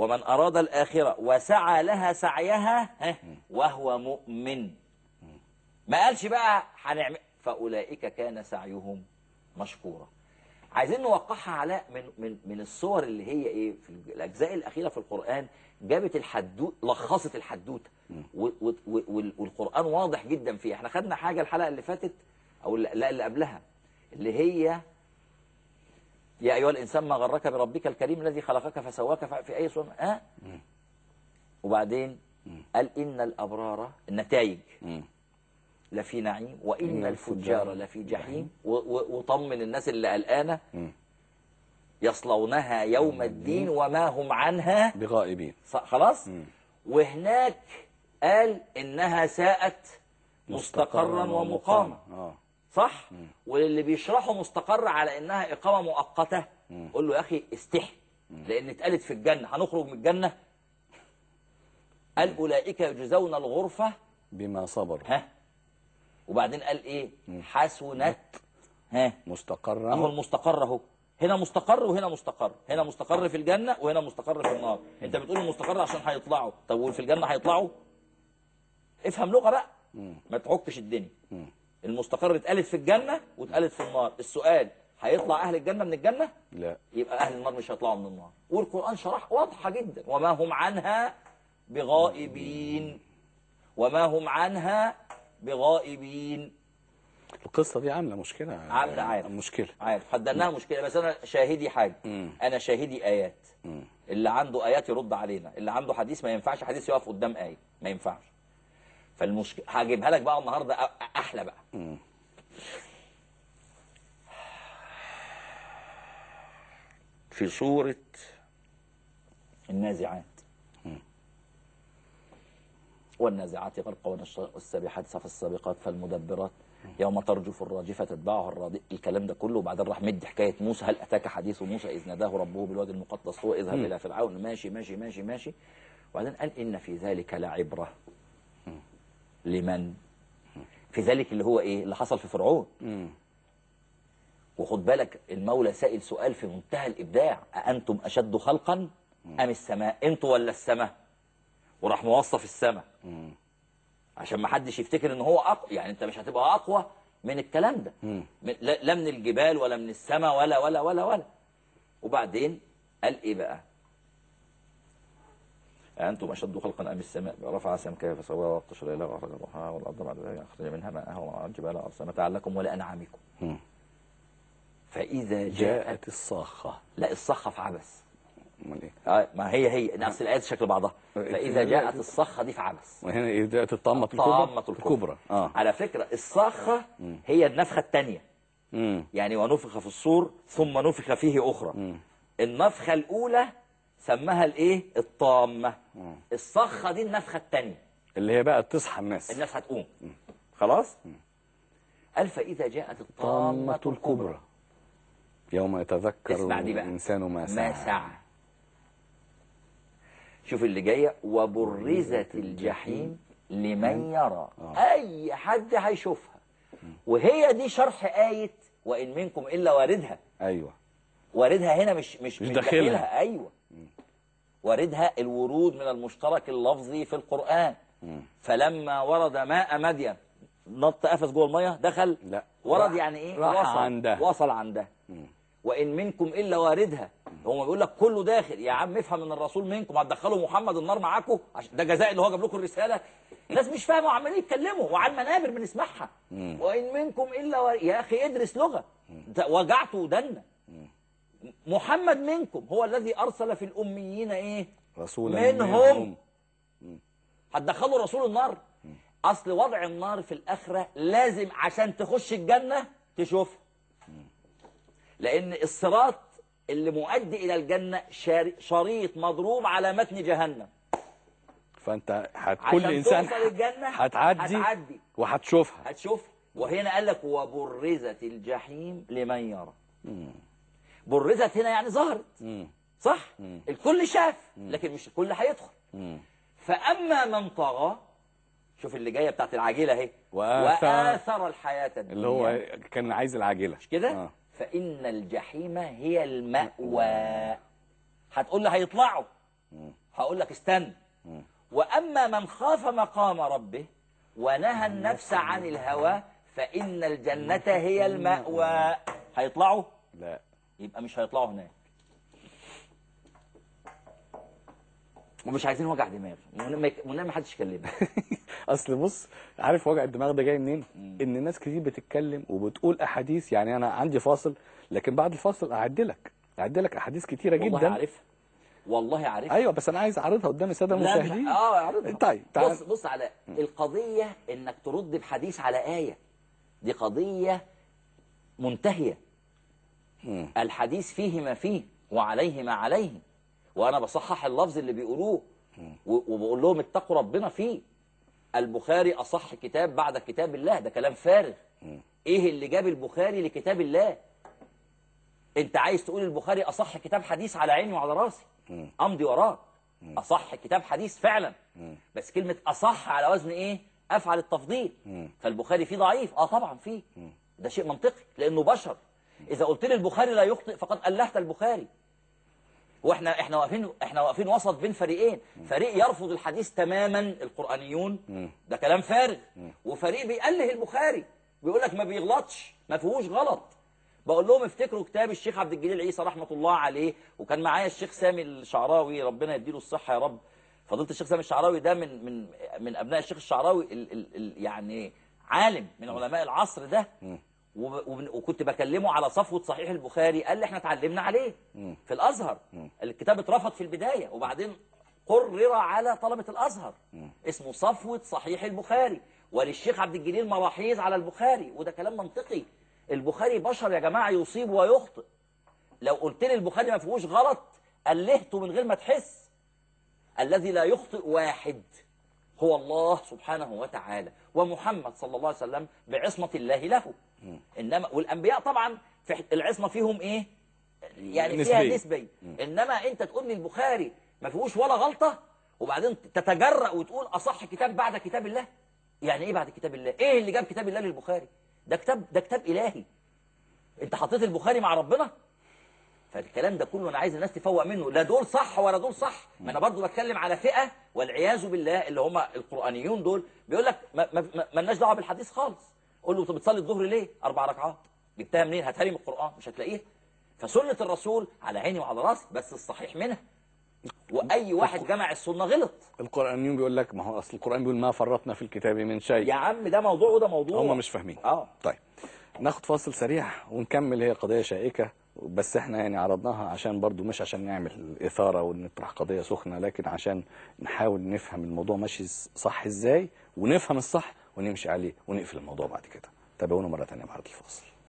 ومن أراد الآخرة وسعى لها سعيها ها، وهو مؤمن. ما قالش بقى هنعمل فأولئك كان سعيهم مشكورا. عايزين نوقعها علاء من من من الصور اللي هي إيه في الأجزاء الأخيرة في القرآن جابت الحدوت لخصت الحدوتة. و- و- و- وال- والقرآن واضح جدا فيها. إحنا خدنا حاجة الحلقة اللي فاتت لا لا اللي قبلها اللي هي يا أيها الإنسان ما غرك بربك الكريم الذي خلقك فسواك في أي صورة؟ ها؟ وبعدين قال إن الأبرار النتائج. لفي نعيم وإن إن الفجار لفي جحيم. وطمن الناس اللي قلقانة. يصلونها يوم الدين وما هم عنها بغائبين. خلاص. وهناك قال إنها ساءت مستقرا ومقاما. صح؟ واللي بيشرحوا مستقر على إنها إقامة مؤقتة. قول له يا أخي استحي. لأن اتقالت في الجنة. هنخرج من الجنة؟ قال أولئك يجزون الغرفة بما صبروا. ها؟ وبعدين قال إيه؟ حسنت. ها؟ مستقرا أهو المستقر أهو. هنا مستقر وهنا مستقر. هنا مستقر في الجنة وهنا مستقر في النار. أنت بتقول المستقر عشان هيطلعوا. طب وفي الجنة هيطلعوا؟ افهم لغة بقى. ما تعكش الدنيا. المستقر اتقالت في الجنة واتقالت في النار. السؤال هيطلع أهل الجنة من الجنة؟ لا. يبقى أهل النار مش هيطلعوا من النار. والقرآن شرح واضحة جدا. وما هم عنها بغائبين. وما هم عنها بغائبين. القصة دي عاملة مشكلة. عاملة عارف. مشكلة. عارف. حددناها مشكلة. بس أنا شاهدي حاجة. مم. أنا شاهدي آيات. مم. اللي عنده آيات يرد علينا. اللي عنده حديث ما ينفعش حديث يقف قدام آية. ما ينفعش. فالمشكلة هجيبها لك بقى النهاردة أ- أحلى بقى. في سورة النازعات. والنازعات والنش- والسابحات صف السابقات فالمدبرات. يوم ترجف الراجفة تتبعها الرادئة الكلام ده كله. وبعدين راح مد حكاية موسى. هل أتاك حديث موسى إذ ناداه ربه بالوادي المقدس؟ هو اذهب إلى فرعون. ماشي ماشي ماشي ماشي. وبعدين قال إن في ذلك لعبرة. لمن؟ في ذلك اللي هو إيه؟ اللي حصل في فرعون. وخد بالك المولى سائل سؤال في منتهى الإبداع. أأنتم أشد خلقا أم السماء؟ أنتوا ولا السماء؟ وراح موصف السماء. عشان ما حدش يفتكر إن هو أقوى. يعني أنت مش هتبقى أقوى من الكلام ده. من لا من الجبال ولا من السماء ولا ولا ولا ولا. وبعدين قال إيه بقى؟ أنتم أشد خلقا أم السماء؟ رفع سمكها فسواها وأغطش ليلها وأخرج ضحاها والأرض بعد ذلك أخرج منها ماءها والجبال أرسل متاعا لكم ولأنعامكم. فإذا جاءت جاءت الصاخة. لا الصخة في عبس. إيه؟ آه، ما هي هي. نفس الآيات شكل بعضها. فإذا جاءت الصخة دي في عبس. وهنا جاءت الطامة طامة الكبرى الكبرى. الكبرى. آه. على فكرة الصخة هي النفخة الثانية. يعني ونفخ في الصور ثم نفخ فيه أخرى. النفخة الأولى سماها الإيه؟ الطامة. الصخة دي النفخة الثانية اللي هي بقى تصحى الناس. الناس هتقوم خلاص؟ قال فإذا جاءت الطامة طامة الكبرى. يوم يتذكر الإنسان ما سعى ما سعى. شوف اللي جاية. وبرزت الجحيم لمن يرى. أي حد هيشوفها. وهي دي شرح آية وإن منكم إلا واردها. أيوة. واردها هنا مش مش, مش داخلها. داخلها. أيوة واردها الورود من المشترك اللفظي في القرآن. فلما ورد ماء مدين نط قفز جوه المية دخل؟ لا. ورد يعني إيه؟ وصل. عندها. وصل عندها وإن منكم إلا واردها. هو بيقول لك كله داخل. يا عم افهم إن الرسول منكم هتدخلوا محمد النار معاكم؟ عشان ده جزاء اللي هو جاب لكم الرسالة. ناس مش فاهمة وعمالين يتكلموا وعلى المنابر بنسمعها. وإن منكم إلا ور... يا أخي ادرس لغة. انت وجعت ودنا محمد منكم هو الذي أرسل في الأميين إيه؟ رسولا منهم. هتدخلوا رسول النار؟ أصل وضع النار في الآخرة لازم عشان تخش الجنة تشوفها لأن الصراط اللي مؤدي إلى الجنة شار- شريط مضروب على متن جهنم. عشان كل الجنة هتعدي هتعدي. وهتشوفها. هتشوف. وهنا قال لك وبرزت الجحيم لمن يرى. برزت هنا يعني ظهرت. صح؟ الكل شاف لكن مش الكل هيدخل. فأما من طغى شوف اللي جاية بتاعت العاجلة اهي. وآثر- وآثر الحياة الدنيا. اللي هو كان عايز العاجلة. مش كده؟ آه. فإن الجحيم هي المأوى. هتقول لي هيطلعوا. هقول لك استنى. وأما من خاف مقام ربه ونهى النفس عن الهوى فإن الجنة هي المأوى. هيطلعوا؟ لا. يبقى مش هيطلعوا هناك. ومش عايزين وجع دماغ. منام ما حدش يكلمنا أصل بص عارف وجع الدماغ ده جاي منين؟ إن ناس كتير بتتكلم وبتقول أحاديث. يعني أنا عندي فاصل لكن بعد الفاصل أعدلك. أعدلك أحاديث كتيرة والله جدا. عارفها. والله عارفها. أيوه بس أنا عايز أعرضها قدام السادة المشاهدين. آه عرضها طيب تعال. بص بص على القضية إنك ترد بحديث على آية. دي قضية منتهية. مم. الحديث فيه ما فيه وعليه ما عليه. وأنا بصحح اللفظ اللي بيقولوه وبقول لهم اتقوا ربنا فيه. البخاري أصح كتاب بعد كتاب الله ده كلام فارغ. إيه اللي جاب البخاري لكتاب الله؟ أنت عايز تقول البخاري أصح كتاب حديث على عيني وعلى رأسي؟ أمضي وراك. أصح كتاب حديث فعلا. بس كلمة أصح على وزن إيه؟ أفعل التفضيل. فالبخاري فيه ضعيف. آه طبعا فيه. ده شيء منطقي لأنه بشر. إذا قلت لي البخاري لا يخطئ فقد الهت البخاري. وإحنا إحنا واقفين إحنا واقفين وسط بين فريقين. فريق يرفض الحديث تماما القرآنيون. ده كلام فارغ. وفريق بيأله البخاري. بيقول لك ما بيغلطش ما فيهوش غلط. بقول لهم افتكروا كتاب الشيخ عبد الجليل عيسى رحمة الله عليه وكان معايا الشيخ سامي الشعراوي ربنا يديله الصحة يا رب. فضيله الشيخ سامي الشعراوي ده من من من أبناء الشيخ الشعراوي ال ال ال يعني عالم من علماء العصر ده. وكنت بكلمه على صفوة صحيح البخاري قال لي إحنا اتعلمنا عليه في الأزهر. الكتاب اترفض في البداية وبعدين قرر على طلبة الأزهر. اسمه صفوة صحيح البخاري وللشيخ عبد الجليل مراحيز على البخاري. وده كلام منطقي. البخاري بشر يا جماعة يصيب ويخطئ. لو قلت لي البخاري ما فيهوش غلط ألهته من غير ما تحس. الذي لا يخطئ واحد هو الله سبحانه وتعالى ومحمد صلى الله عليه وسلم بعصمة الله له. إنما والأنبياء طبعا في العصمة فيهم إيه؟ يعني فيها نسبية. نسبي إنما أنت تقول لي البخاري ما فيهوش ولا غلطة وبعدين تتجرأ وتقول أصح كتاب بعد كتاب الله؟ يعني إيه بعد كتاب الله؟ إيه اللي جاب كتاب الله للبخاري؟ ده كتاب ده كتاب إلهي. أنت حطيت البخاري مع ربنا؟ فالكلام ده كله أنا عايز الناس تفوق منه. لا دول صح ولا دول صح. ما أنا برضو بتكلم على فئة والعياذ بالله اللي هم القرآنيون دول. بيقول لك ما ما- ما- مالناش دعوة بالحديث خالص. قول له طب بتصلي الظهر ليه؟ أربع ركعات. جبتها منين؟ هاتها لي من القرآن مش هتلاقيها. فسنة الرسول على عيني وعلى رأسي بس الصحيح منها. وأي واحد جمع السنة غلط. القرآنيون بيقول لك ما هو أصل القرآن بيقول ما فرطنا في الكتاب من شيء. يا عم ده موضوع وده موضوع. هم مش فاهمين. آه. طيب ناخد فاصل سريع ونكمل هي قضية شائكة بس إحنا يعني عرضناها عشان برضو مش عشان نعمل إثارة ونطرح قضية سخنة لكن عشان نحاول نفهم الموضوع ماشي صح إزاي ونفهم الصح ونمشي عليه ونقفل الموضوع بعد كده. تابعونا مرة تانية بعد الفاصل